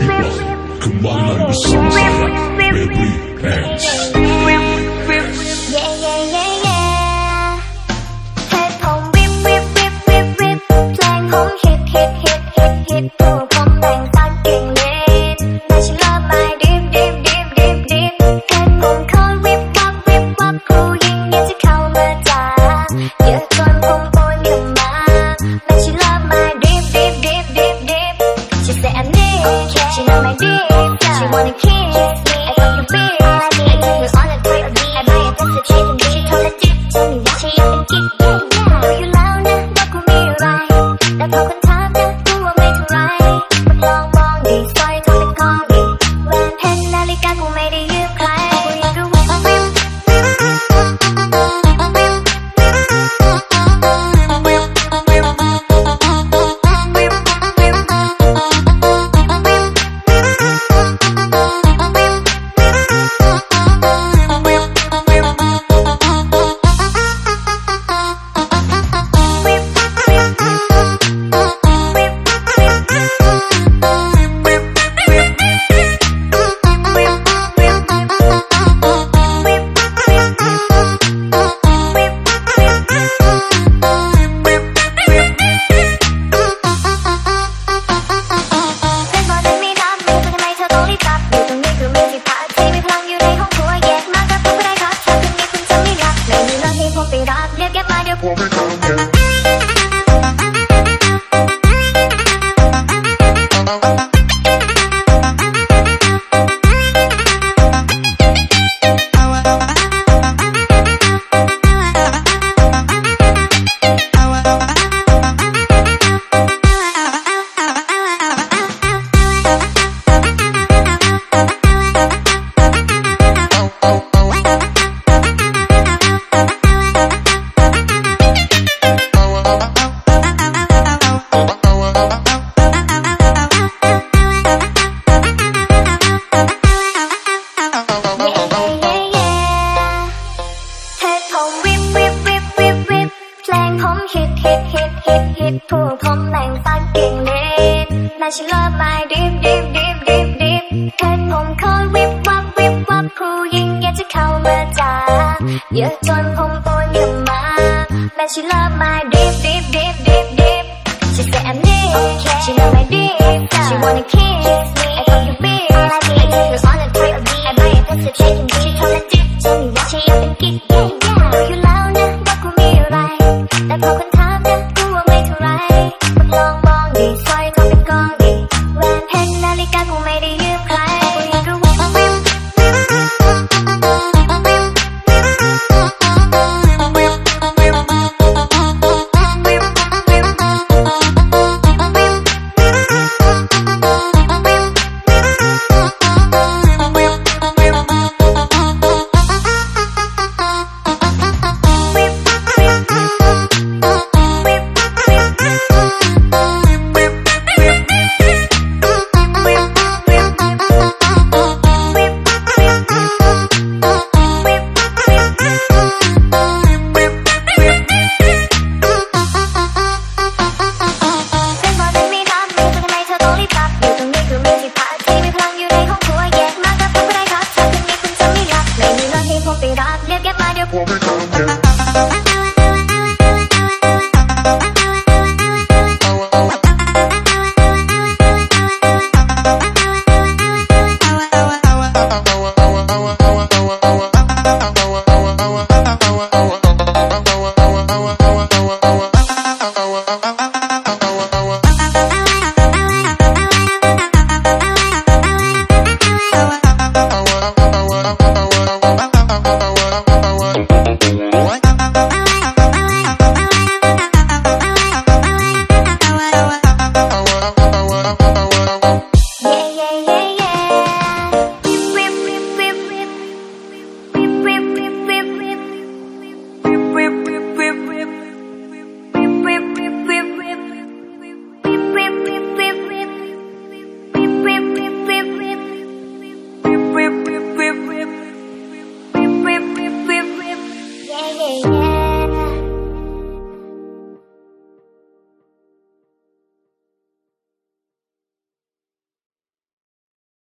Come on, Yeah, yeah, yeah. chicken. ผู้ผมแต่งฟันเก่งเล่นและฉันเลิฟไม่ดิบดิบดิบดิบดิบเห็นผมคอยวิบวับวิบวับผู้หญิงอยากจะเข้ามาจ้าเยอะจนผมปนขึ้นมาและฉันเลิฟไม่ดิบดิบดิบดิบดิบ She said I'm deep, she know my deep, she wanna kiss me, I thought you be